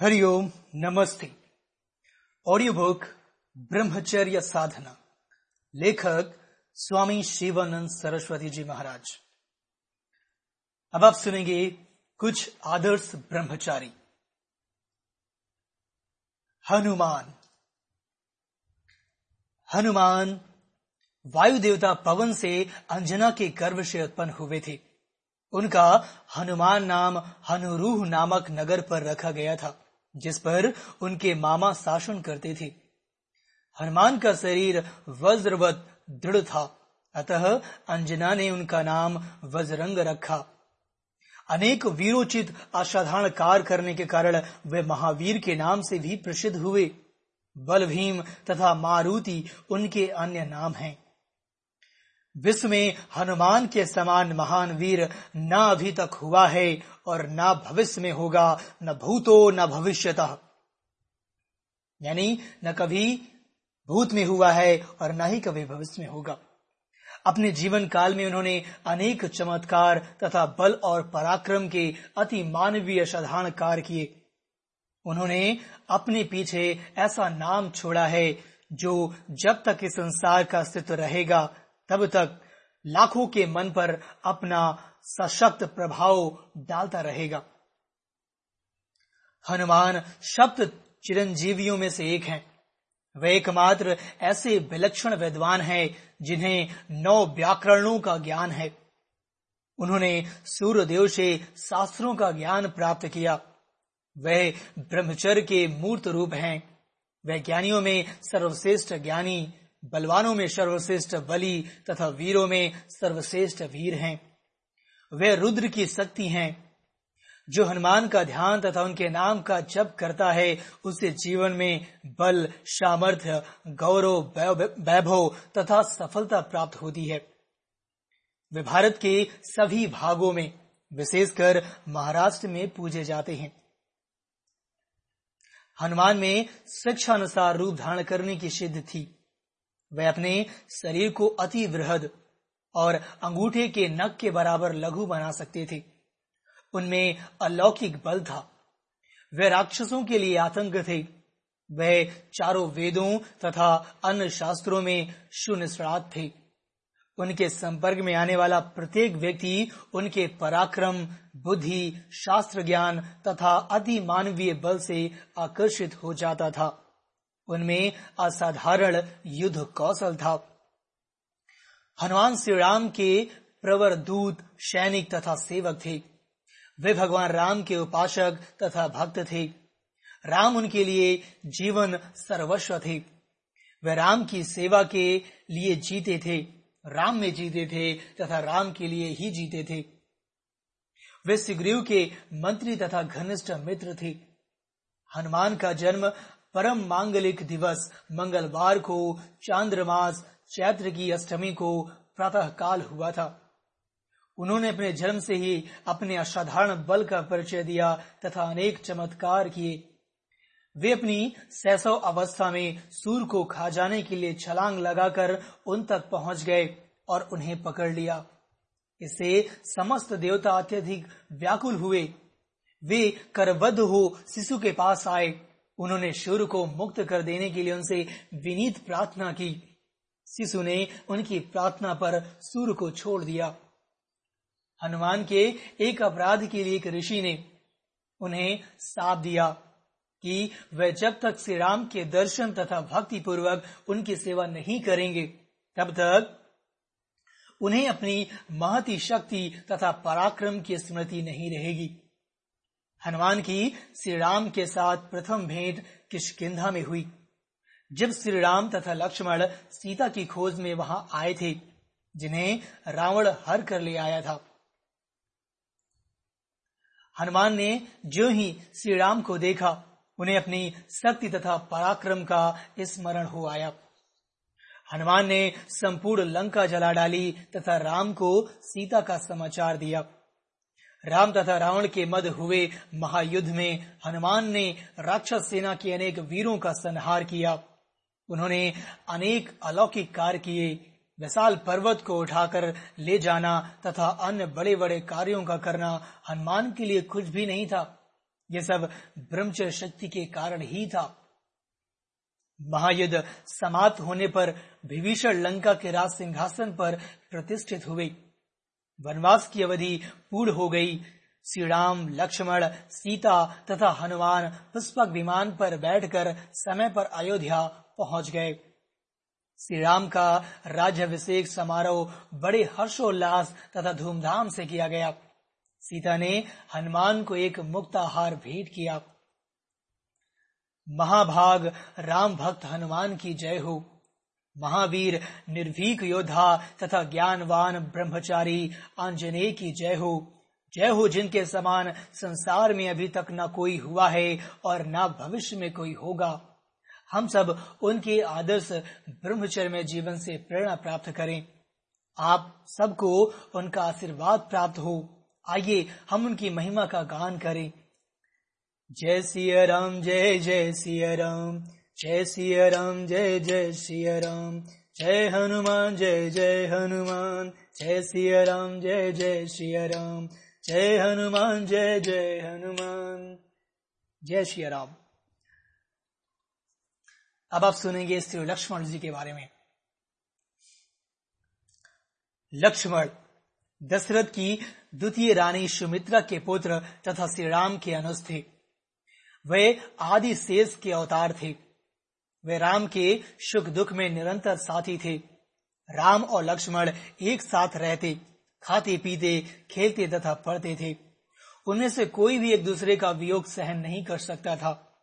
हरिओम नमस्ते। Audio book ब्रह्मचर्य साधना। लेखक, स्वामी शिवानंद सरस्वती जी महाराज। अब आप सुनेंगे कुछ आदर्श ब्रह्मचारी। हनुमान। हनुमान वायु देवता पवन से अंजना के गर्भ से उत्पन्न हुए थे। उनका हनुमान नाम हनुरूह नामक नगर पर रखा गया था। जिस पर उनके मामा शासन करते थे। हनुमान का शरीर वज्रवत, दृढ़ था। अतः अंजना ने उनका नाम वज्रंग रखा। अनेक वीरोचित असाधारण कार्य करने के कारण वे महावीर के नाम से भी प्रसिद्ध हुए। बलभीम तथा मारुति उनके अन्य नाम हैं। विश्व में हनुमान के समान महान वीर ना अभी तक हुआ है और न भविष्य में होगा, न भूतो, न भविष्यतः। यानी न कभी भूत में हुआ है और न ही कभी भविष्य में होगा। अपने जीवन काल में उन्होंने अनेक चमत्कार तथा बल और पराक्रम के अति मानवीय साधारण कार्य किए। उन्होंने अपने पीछे ऐसा नाम छोड़ा है जो जब तक इस संसार का अस्तित्व रहेगा तब तक लाखों के मन पर अपना सशक्त प्रभाव डालता रहेगा। हनुमान शब्द चिरंजीवियों में से एक हैं। वे एकमात्र ऐसे विलक्षण विद्वान हैं जिन्हें नौ व्याकरणों का ज्ञान है। उन्होंने सूर्यदेव से शास्त्रों का ज्ञान प्राप्त किया। वह ब्रह्मचर्य के मूर्त रूप हैं। वह ज्ञानियों में सर्वश्रेष्ठ ज्ञानी बलवानों में सर्वश्रेष्ठ बली तथा वीरों में सर्वश्रेष्ठ वीर हैं। वे रुद्र की शक्ति हैं। जो हनुमान का ध्यान तथा उनके नाम का जप करता है उसे जीवन में बल, सामर्थ्य, गौरव वैभव तथा सफलता प्राप्त होती है। वे भारत के सभी भागों में, विशेषकर महाराष्ट्र में पूजे जाते हैं। हनुमान में शिक्षा अनुसार रूप धारण करने की सिद्ध थी। वह अपने शरीर को अति वृहद और अंगूठे के नख के बराबर लघु बना सकते थे। उनमें अलौकिक बल था। वे राक्षसों के लिए आतंक थे। वह चारों वेदों तथा अन्य शास्त्रों में सुनिश्रात थे। उनके संपर्क में आने वाला प्रत्येक व्यक्ति, उनके पराक्रम, बुद्धि शास्त्र ज्ञान तथा अति मानवीय बल से आकर्षित हो जाता था। उनमें असाधारण युद्ध कौशल था। हनुमान श्री राम के प्रवर दूत, सैनिक तथा सेवक थे। वे भगवान राम के उपासक तथा भक्त थे। राम उनके लिए जीवन सर्वस्व थे। वे राम की सेवा के लिए जीते थे। राम में जीते थे तथा राम के लिए ही जीते थे। वे सुग्रीव के मंत्री तथा घनिष्ठ मित्र थे। हनुमान का जन्म परम मांगलिक दिवस, मंगलवार को चांद्रमास चैत्र की अष्टमी को प्रातः काल हुआ था। उन्होंने अपने जन्म से ही अपने असाधारण बल का परिचय दिया तथा अनेक चमत्कार किए। वे अपनी सैसव अवस्था में सूर को खा जाने के लिए छलांग लगाकर उन तक पहुँच गए और उन्हें पकड़ लिया। इससे समस्त देवता अत्यधिक व्याकुल हुए। वे करबद्ध हो शिशु के पास आए। उन्होंने सूर्य को मुक्त कर देने के लिए उनसे विनीत प्रार्थना की। शिशु ने उनकी प्रार्थना पर सूर्य को छोड़ दिया। हनुमान के एक अपराध के लिए एक ऋषि ने उन्हें साप दिया कि वे जब तक श्री राम के दर्शन तथा भक्ति पूर्वक उनकी सेवा नहीं करेंगे, तब तक उन्हें अपनी महती शक्ति तथा पराक्रम की स्मृति नहीं रहेगी। हनुमान की श्री राम के साथ प्रथम भेंट किशकिंधा में हुई। जब श्री राम तथा लक्ष्मण सीता की खोज में वहाँ आए थे, जिन्हें रावण हर कर ले आया था। हनुमान ने जो ही श्री राम को देखा, उन्हें अपनी शक्ति तथा पराक्रम का स्मरण हो आया। हनुमान ने संपूर्ण लंका जला डाली तथा राम को सीता का समाचार दिया। राम तथा रावण के मध्य हुए महायुद्ध में हनुमान ने राक्षस सेना के अनेक वीरों का संहार किया। उन्होंने अनेक अलौकिक कार्य किए। विशाल पर्वत को उठाकर ले जाना तथा अन्य बड़े बड़े कार्यों का करना हनुमान के लिए कुछ भी नहीं था। यह सब ब्रह्मचर्य शक्ति के कारण ही था। महायुद्ध समाप्त होने पर विभीषण लंका के राज सिंहासन पर प्रतिष्ठित हुए। वनवास की अवधि पूर्ण हो गई। श्री राम लक्ष्मण, सीता तथा हनुमान पुष्पक विमान पर बैठकर समय पर अयोध्या पहुँच गए। श्री राम का राज्यभिषेक समारोह बड़े हर्षोल्लास तथा धूमधाम से किया गया। सीता ने हनुमान को एक मुक्ताहार भेंट किया। महाभाग, राम भक्त हनुमान की जय हो। महावीर, निर्भीक योद्धा तथा ज्ञानवान ब्रह्मचारी आंजनेय की जय हो। जय हो जिनके समान संसार में अभी तक न कोई हुआ है और न भविष्य में कोई होगा। हम सब उनके आदर्श ब्रह्मचर्य में जीवन से प्रेरणा प्राप्त करें। आप सबको उनका आशीर्वाद प्राप्त हो। आइए हम उनकी महिमा का गान करें। जय सिया राम, जय जय सिया राम। जय सिया राम जय जय सिया राम जय हनुमान, जय जय हनुमान। जय सिया राम जय जय सिया राम जय हनुमान, जय जय हनुमान। जय श्री राम अब आप सुनेंगे श्री लक्ष्मण जी के बारे में। लक्ष्मण, दशरथ की द्वितीय रानी सुमित्रा के पुत्र तथा श्री राम के अनुज थे वे आदि शेष के अवतार थे। वे राम के सुख दुख में निरंतर साथी थे। राम और लक्ष्मण एक साथ रहते, खाते, पीते, खेलते तथा पढ़ते थे। उनमें से कोई भी एक दूसरे का वियोग सहन नहीं कर सकता था।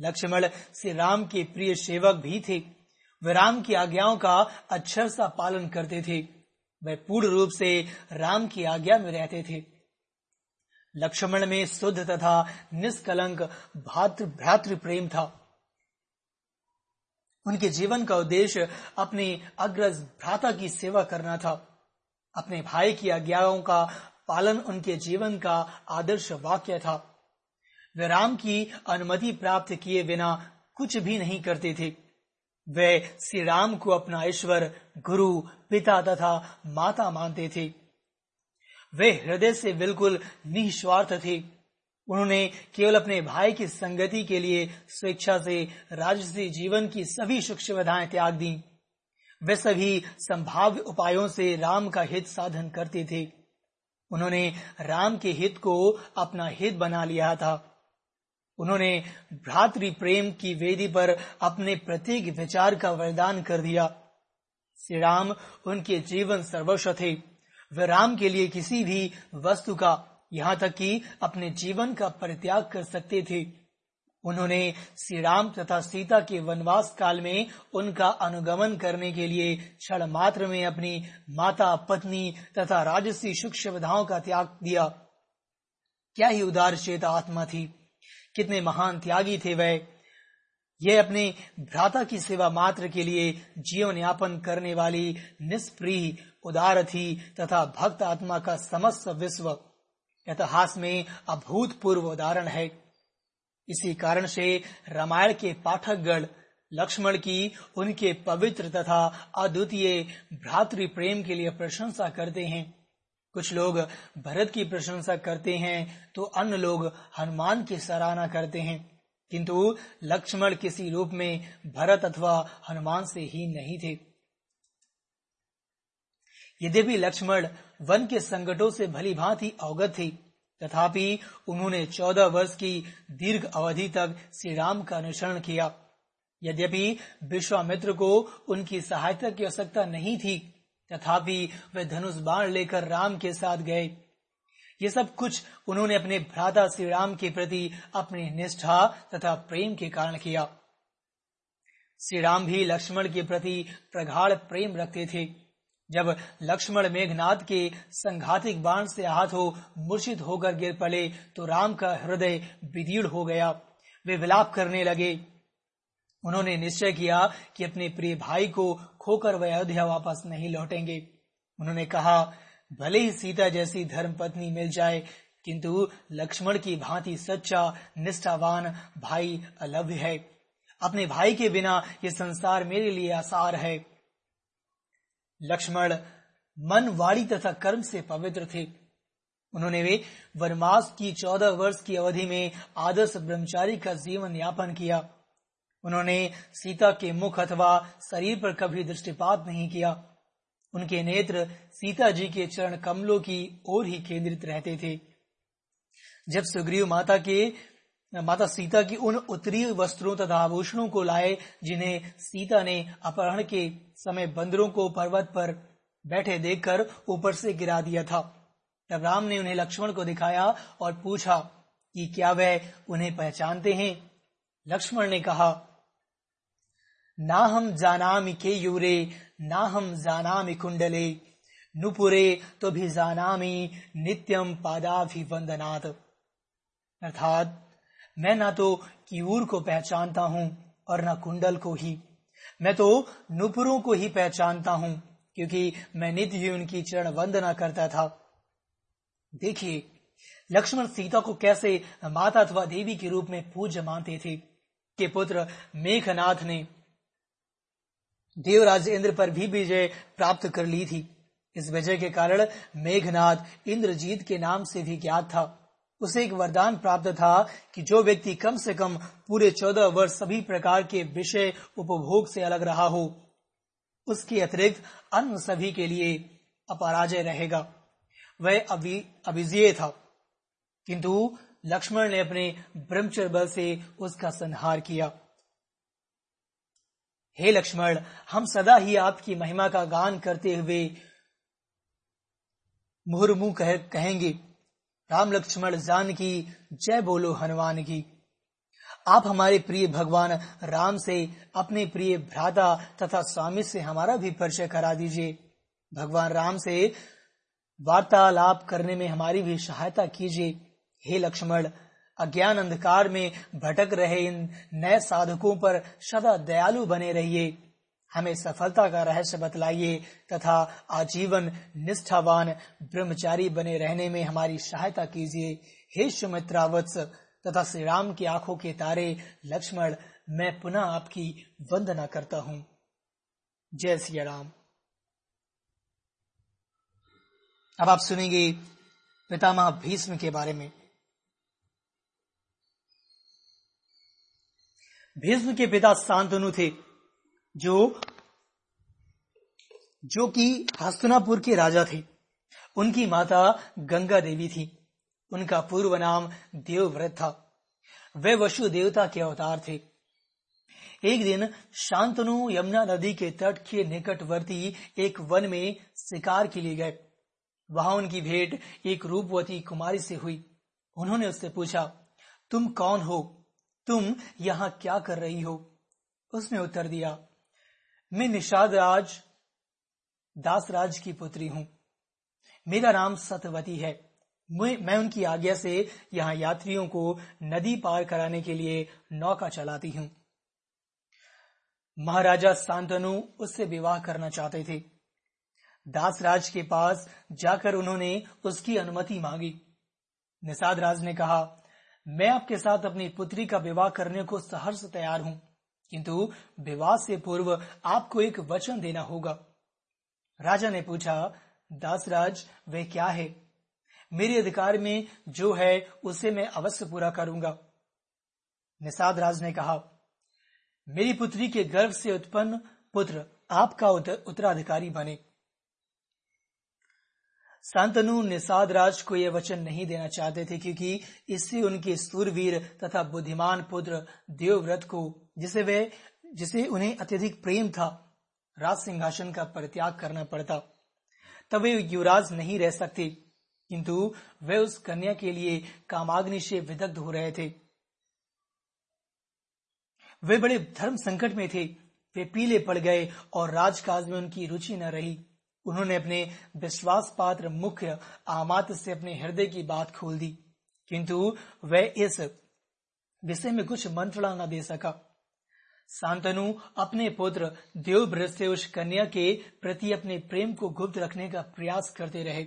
लक्ष्मण श्री राम के प्रिय सेवक भी थे। वे राम की आज्ञाओं का अक्षर सा पालन करते थे। वे पूर्ण रूप से राम की आज्ञा में रहते थे। लक्ष्मण में शुद्ध तथा निष्कलंक भातृ भ्रातृ प्रेम था। उनके जीवन का उद्देश्य अपने अग्रज भ्राता की सेवा करना था। अपने भाई की आज्ञाओं का पालन उनके जीवन का आदर्श वाक्य था। वे राम की अनुमति प्राप्त किए बिना कुछ भी नहीं करते थे। वे श्री राम को अपना ईश्वर गुरु, पिता तथा माता मानते थे। वे हृदय से बिल्कुल निस्वार्थ थे। उन्होंने केवल अपने भाई की संगति के लिए स्वेच्छा से राजसी जीवन की सभी सुख सुविधाएँ त्याग दी। वे सभी संभाव्य उपायों से राम का हित साधन करते थे। उन्होंने राम के हित को अपना हित बना लिया था। उन्होंने भ्रातृ प्रेम की वेदी पर अपने प्रत्येक विचार का वरदान कर दिया। श्री राम उनके जीवन सर्वस्व थे। वे राम के लिए किसी भी वस्तु का यहाँ तक कि अपने जीवन का परित्याग कर सकते थे। उन्होंने श्री राम तथा सीता के वनवास काल में उनका अनुगमन करने के लिए क्षण मात्र में अपनी माता, पत्नी तथा राजसी सुख सुविधाओं का त्याग दिया। क्या ही उदार चेता आत्मा थी। कितने महान त्यागी थे वह। ये अपने भ्राता की सेवा मात्र के लिए जीवन यापन करने वाली निष्प्रिय, उदार थी तथा भक्त आत्मा का समस्त विश्व इतिहास में अभूतपूर्व उदाहरण है। इसी कारण से रामायण के पाठकगण लक्ष्मण की उनके पवित्र तथा अद्वितीय भ्रातृ प्रेम के लिए प्रशंसा करते हैं। कुछ लोग भरत की प्रशंसा करते हैं तो अन्य लोग हनुमान की सराहना करते हैं। किंतु लक्ष्मण किसी रूप में भरत अथवा हनुमान से ही नहीं थे। यद्यपि लक्ष्मण वन के संकटों से भली भांति अवगत थे तथापि उन्होंने चौदह वर्ष की दीर्घ अवधि तक श्री राम का अनुसरण किया। यद्यपि विश्वामित्र को उनकी सहायता की आवश्यकता नहीं थी, तथापि वे धनुष बाण लेकर राम के साथ गए। ये सब कुछ उन्होंने अपने भ्राता श्री राम के प्रति अपनी निष्ठा तथा प्रेम के कारण किया। श्री राम भी लक्ष्मण के प्रति प्रगाढ़ प्रेम रखते थे। जब लक्ष्मण मेघनाथ के संघातिक बाण से आहत हो मूर्छित होकर गिर पड़े तो राम का हृदय विदीर्ण हो गया। वे विलाप करने लगे। उन्होंने निश्चय किया कि अपने प्रिय भाई को खोकर वे अयोध्या वापस नहीं लौटेंगे। उन्होंने कहा, भले ही सीता जैसी धर्म पत्नी मिल जाए, किंतु लक्ष्मण की भांति सच्चा, निष्ठावान भाई अलभ्य है। अपने भाई के बिना ये संसार मेरे लिए आसार है। लक्ष्मण मन वाणी तथा कर्म से पवित्र थे। उन्होंने वे वनवास की चौदह वर्ष की अवधि में आदर्श ब्रह्मचारी का जीवन यापन किया। उन्होंने सीता के मुख अथवा शरीर पर कभी दृष्टिपात नहीं किया। उनके नेत्र सीता जी के चरण कमलों की ओर ही केंद्रित रहते थे। जब सुग्रीव माता के माता सीता की उन उत्तरी वस्त्रों तथा आभूषणों को लाए, जिन्हें सीता ने अपहरण के समय बंदरों को पर्वत पर बैठे देखकर ऊपर से गिरा दिया था। तब राम ने उन्हें लक्ष्मण को दिखाया और पूछा कि क्या वह उन्हें पहचानते हैं? लक्ष्मण ने कहा, ना हम जानामि के यूरे, ना हम जानामि कुंडले नुपुरे तो भी जानामि नित्यम पादाभिवंदनाथ अर्थात मैं ना तो क्यूर को पहचानता हूँ और ना कुंडल को ही। मैं तो नुपुरों को ही पहचानता हूँ, क्योंकि मैं नित्य ही उनकी चरण वंदना करता था। देखिए, लक्ष्मण सीता को कैसे माता अथवा देवी के रूप में पूज्य मानते थे के पुत्र मेघनाथ ने देवराज इंद्र पर भी विजय प्राप्त कर ली थी। इस विजय के कारण मेघनाथ इंद्रजीत के नाम से भी ज्ञात था। उसे एक वरदान प्राप्त था कि जो व्यक्ति कम से कम पूरे चौदह वर्ष सभी प्रकार के विषय उपभोग से अलग रहा हो उसके अतिरिक्त अन्य सभी के लिए अपराजय रहेगा। वह अभिजय था। किंतु लक्ष्मण ने अपने ब्रह्मचर बल से उसका संहार किया। हे लक्ष्मण हम सदा ही आपकी महिमा का गान करते हुए मुहुर्मु कह, कहेंगे। राम लक्ष्मण जान की, जय बोलो हनुमान की। आप हमारे प्रिय भगवान राम से अपने प्रिय भ्राता तथा स्वामी से हमारा भी परिचय करा दीजिए। भगवान राम से वार्तालाप करने में हमारी भी सहायता कीजिए। हे लक्ष्मण, अज्ञान अंधकार में भटक रहे इन नए साधकों पर सदा दयालु बने रहिए। हमें सफलता का रहस्य बतलाइए तथा आजीवन निष्ठावान ब्रह्मचारी बने रहने में हमारी सहायता कीजिए। हे सुमित्रावत्स तथा श्री राम की आँखों के तारे, लक्ष्मण, मैं पुनः आपकी वंदना करता हूँ। जय सिया राम। अब आप सुनेंगे पितामह भीष्म के बारे में। भीष्म के पिता शांतनु थे। जो जो कि हस्तनापुर के राजा थे। उनकी माता गंगा देवी थी। उनका पूर्व नाम देवव्रत था। वे वसु देवता के अवतार थे। एक दिन शांतनु यमुना नदी के तट के निकटवर्ती एक वन में शिकार के लिए गए। वहाँ उनकी भेंट एक रूपवती कुमारी से हुई। उन्होंने उससे पूछा, तुम कौन हो? तुम यहाँ क्या कर रही हो? उसने उत्तर दिया मैं निषाद राज, दास राज की पुत्री हूँ। मेरा नाम सतवती है। मैं उनकी आज्ञा से यहाँ यात्रियों को नदी पार कराने के लिए नौका चलाती हूँ। महाराजा सांतनु उससे विवाह करना चाहते थे। दासराज के पास जाकर उन्होंने उसकी अनुमति मांगी। निषाद राज ने कहा, मैं आपके साथ अपनी पुत्री का विवाह करने को सहर्ष तैयार हूँ। किंतु विवाह से पूर्व आपको एक वचन देना होगा। राजा ने पूछा, दासराज, वे क्या है? मेरे अधिकार में जो है, उसे मैं अवश्य पूरा करूँगा। निषाद राज ने कहा, मेरी पुत्री के गर्भ से उत्पन्न पुत्र आपका उत्तराधिकारी बने। शांतनु निषाद राज को यह वचन नहीं देना चाहते थे क्योंकि इससे उनके सूरवीर तथा बुद्धिमान पुत्र देवव्रत को जिसे वे, जिसे उन्हें अत्यधिक प्रेम था, राज सिंहासन का परित्याग करना पड़ता। तब वे युवराज नहीं रह सकते, किंतु वे उस कन्या के लिए कामाग्नि से विदग्ध हो रहे थे। वे बड़े धर्म संकट में थे, वे पीले पड़ गए और राजकाज में उनकी रुचि न रही। उन्होंने अपने विश्वास पात्र मुख्य आमात से अपने हृदय की बात खोल दी, किंतु वह इस विषय में कुछ मंत्रणा न दे सका। शांतनु अपने पुत्र देवव्रत से उस कन्या के प्रति अपने प्रेम को गुप्त रखने का प्रयास करते रहे।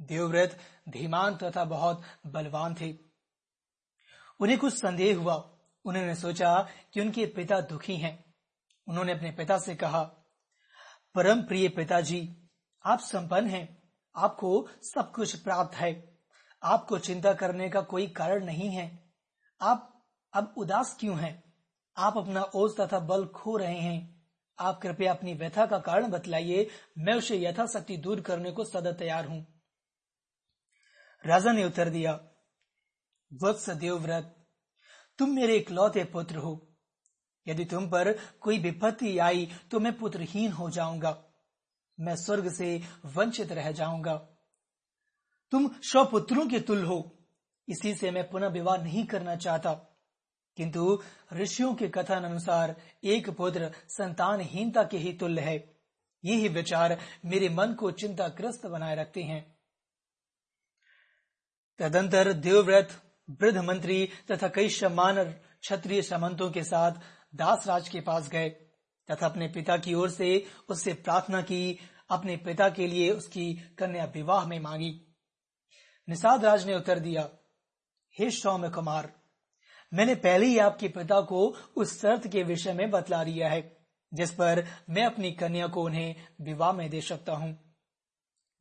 देवव्रत धीमान तथा बहुत बलवान थे। उन्हें कुछ संदेह हुआ। उन्होंने सोचा कि उनके पिता दुखी हैं। उन्होंने अपने पिता से कहा, परम प्रिय पिताजी, आप संपन्न हैं। आपको सब कुछ प्राप्त है। आपको चिंता करने का कोई कारण नहीं है। आप अब उदास क्यों हैं? आप अपना ओज तथा बल खो रहे हैं। आप कृपया अपनी व्यथा का कारण बतलाइए। मैं उसे यथाशक्ति दूर करने को सदा तैयार हूँ। राजा ने उत्तर दिया, वत्स देवव्रत तुम मेरे इकलौते पुत्र हो। यदि तुम पर कोई विपत्ति आई तो मैं पुत्रहीन हो जाऊँगा। मैं स्वर्ग से वंचित रह जाऊँगा। तुम स्वपुत्रों के तुल हो। इसी से मैं पुनः विवाह नहीं करना चाहता। किंतु ऋषियों के कथन अनुसार एक पुत्र संतानहीनता के ही तुल्य है। यही विचार मेरे मन को चिंताग्रस्त बनाए रखते हैं। तदंतर देवव्रत, वृद्ध मंत्री तथा कई सम्मान क्षत्रिय सामंतों के साथ दासराज के पास गए तथा अपने पिता की ओर से उससे प्रार्थना की, अपने पिता के लिए उसकी कन्या विवाह में मांगी। निषाद राज ने उत्तर दिया, हे सौम्य कुमार मैंने पहले ही आपके पिता को उस शर्त के विषय में बतला दिया है, जिस पर मैं अपनी कन्या को उन्हें विवाह में दे सकता हूँ।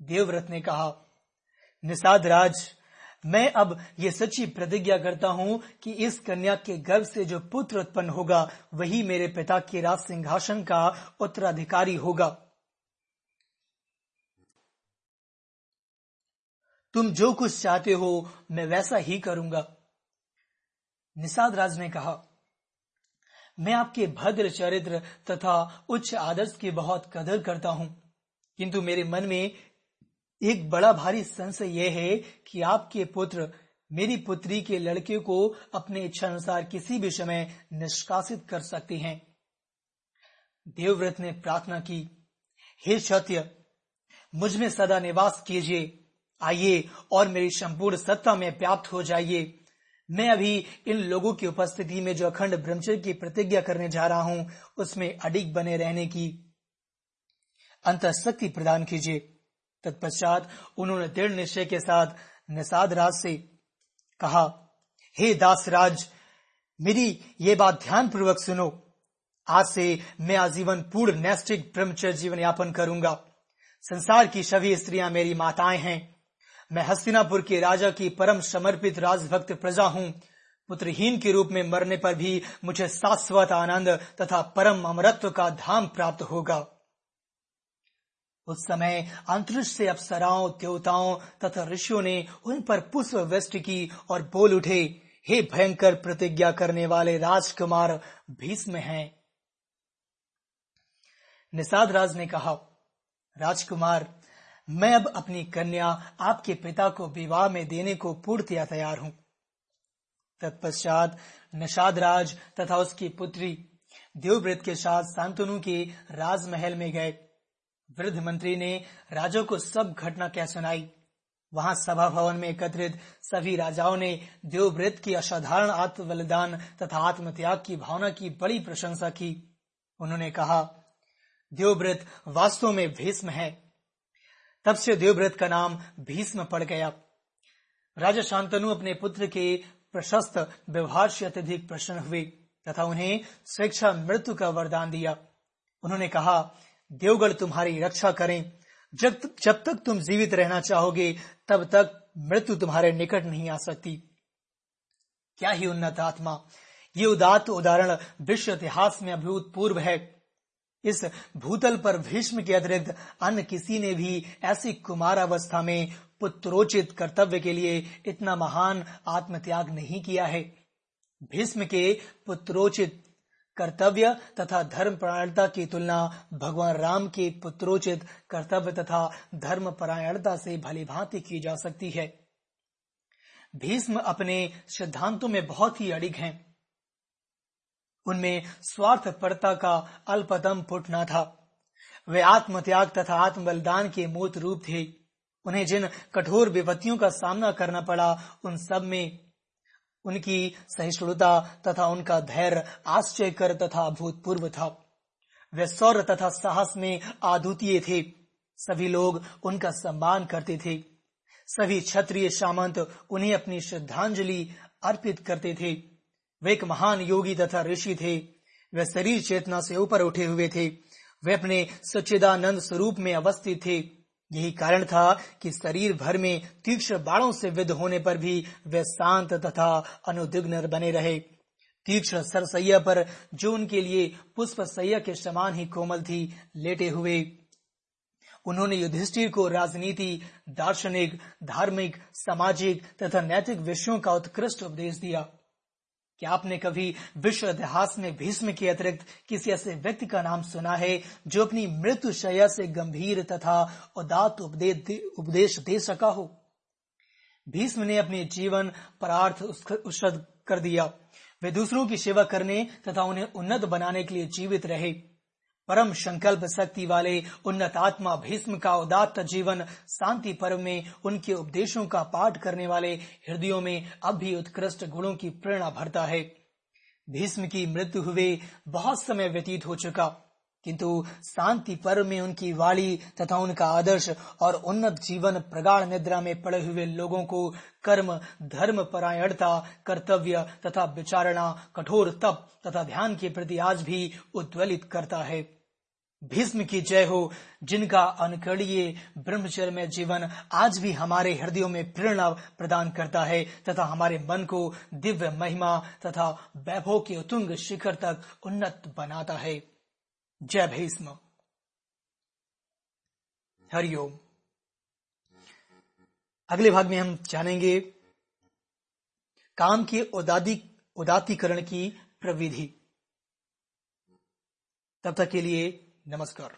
देवव्रत ने कहा, निषाद राज, मैं अब ये सच्ची प्रतिज्ञा करता हूँ कि इस कन्या के गर्भ से जो पुत्र उत्पन्न होगा, वही मेरे पिता के राज सिंहासन का उत्तराधिकारी होगा। तुम जो कुछ चाहते हो, मैं वैसा ही करूँगा। निषाद राज ने कहा, मैं आपके भद्र चरित्र तथा उच्च आदर्श की बहुत कदर करता हूँ। किंतु मेरे मन में एक बड़ा भारी संशय यह है कि आपके पुत्र, मेरी पुत्री के लड़के को अपने इच्छा अनुसार किसी भी समय निष्कासित कर सकते हैं। देवव्रत ने प्रार्थना की, हे सत्य, मुझमें सदा निवास कीजिए। आइए और मेरी संपूर्ण सत्ता में व्याप्त हो जाइए। मैं अभी इन लोगों की उपस्थिति में जो अखंड ब्रह्मचर्य की प्रतिज्ञा करने जा रहा हूँ, उसमें अडिग बने रहने की अंत शक्ति प्रदान कीजिए। तत्पश्चात उन्होंने दृढ़ निश्चय के साथ निषाद राज से कहा, हे दास राज मेरी ये बात ध्यान पूर्वक सुनो। आज से मैं आजीवन पूर्ण नैष्टिक ब्रह्मचर्य जीवन यापन करूँगा। संसार की सभी स्त्रियाँ मेरी माताएँ हैं। मैं हस्तिनापुर के राजा की परम समर्पित राजभक्त प्रजा हूँ। पुत्रहीन के रूप में मरने पर भी मुझे शाश्वत आनंद तथा परम अमरत्व का धाम प्राप्त होगा। उस समय अंतरिक्ष से अप्सराओं, देवताओं तथा ऋषियों ने उन पर पुष्प वृष्टि की और बोल उठे, हे भयंकर प्रतिज्ञा करने वाले राजकुमार, भीष्म हैं। निषाद राज ने कहा, राजकुमार मैं अब अपनी कन्या आपके पिता को विवाह में देने को पूर्णतया तैयार हूँ। तत्पश्चात निषाद राज तथा उसकी पुत्री देवव्रत के साथ शांतनु के राजमहल में गए। वृद्ध मंत्री ने राजा को सब घटना क्या सुनाई। वहाँ सभा भवन में एकत्रित सभी राजाओं ने देवव्रत की असाधारण आत्म बलिदान तथा आत्मत्याग की भावना की बड़ी प्रशंसा की। उन्होंने कहा, देवव्रत वास्तव में भीष्म है। तब से देवव्रत का नाम भीष्म पड़ गया। राजा शांतनु अपने पुत्र के प्रशस्त व्यवहार से अत्यधिक प्रसन्न हुए तथा उन्हें स्वेच्छा मृत्यु का वरदान दिया। उन्होंने कहा देवगढ़ तुम्हारी रक्षा करें। जब जब तक तुम जीवित रहना चाहोगे, तब तक मृत्यु तुम्हारे निकट नहीं आ सकती। क्या ही उन्नत आत्मा। ये उदात उदाहरण विश्व इतिहास में अभूतपूर्व है। इस भूतल पर भीष्म के अतिरिक्त अन्य किसी ने भी ऐसी कुमार अवस्था में पुत्रोचित कर्तव्य के लिए इतना महान आत्मत्याग नहीं किया है। भीष्म के पुत्रोचित कर्तव्य तथा धर्म परायणता की तुलना भगवान राम के पुत्रोचित कर्तव्य तथा धर्म परायणता से भली भांति की जा सकती है। भीष्म अपने सिद्धांतों में बहुत ही अड़िग हैं। उनमें स्वार्थ परता का अल्पतम फुट न था। वे आत्मत्याग तथा आत्म बलिदान के मूर्त रूप थे। उन्हें जिन कठोर विपत्तियों का सामना करना पड़ा, उन सब में उनकी सहिष्णुता तथा उनका धैर्य आश्चर्यकर तथा भूतपूर्व था। वे सौर तथा साहस में आदुतीय थे। सभी लोग उनका सम्मान करते थे। सभी क्षत्रिय सामंत उन्हें अपनी श्रद्धांजलि अर्पित करते थे। वे एक महान योगी तथा ऋषि थे। वे शरीर चेतना से ऊपर उठे हुए थे। वे अपने सच्चिदानंद स्वरूप में अवस्थित थे। यही कारण था कि शरीर भर में तीक्ष्ण बाणों से विद होने पर भी वे शांत तथा अनुदिग्न बने रहे। तीक्ष्ण सरसैया पर जो उनके लिए पुष्प सैया के समान ही कोमल थी, लेटे हुए। उन्होंने युधिष्ठिर को राजनीति, दार्शनिक, धार्मिक, सामाजिक तथा नैतिक विषयों का उत्कृष्ट उपदेश दिया। क्या आपने कभी विश्व इतिहास में भीष्म के अतिरिक्त किसी ऐसे व्यक्ति का नाम सुना है जो अपनी मृत्यु शया से गंभीर तथा उदात उपदेश दे सका हो? भीष्म ने अपने जीवन परार्थ उत्सद कर दिया। वे दूसरों की सेवा करने तथा उन्हें उन्नत बनाने के लिए जीवित रहे। परम संकल्प शक्ति वाले उन्नत आत्मा भीष्म का उदात्त जीवन शांति पर्व में उनके उपदेशों का पाठ करने वाले हृदयों में अब भी उत्कृष्ट गुणों की प्रेरणा भरता है। भीष्म की मृत्यु हुए बहुत समय व्यतीत हो चुका, किंतु शांति पर्व में उनकी वाणी तथा उनका आदर्श और उन्नत जीवन प्रगाढ़ निद्रा में पड़े हुए लोगों को कर्म, धर्म परायणता, कर्तव्य तथा विचारणा कठोर तप तथा ध्यान के प्रति आज भी उद्वलित करता है। भीष्म की जय हो, जिनका अनुकरणीय ब्रह्मचर्य में जीवन आज भी हमारे हृदयों में प्रेरणा प्रदान करता है, तथा हमारे मन को दिव्य महिमा तथा वैभव के उतुंग शिखर तक उन्नत बनाता है। जय भीष्म। हरिओम अगले भाग में हम जानेंगे काम के उदादी उदातीकरण की प्रविधि। तब तक के लिए नमस्कार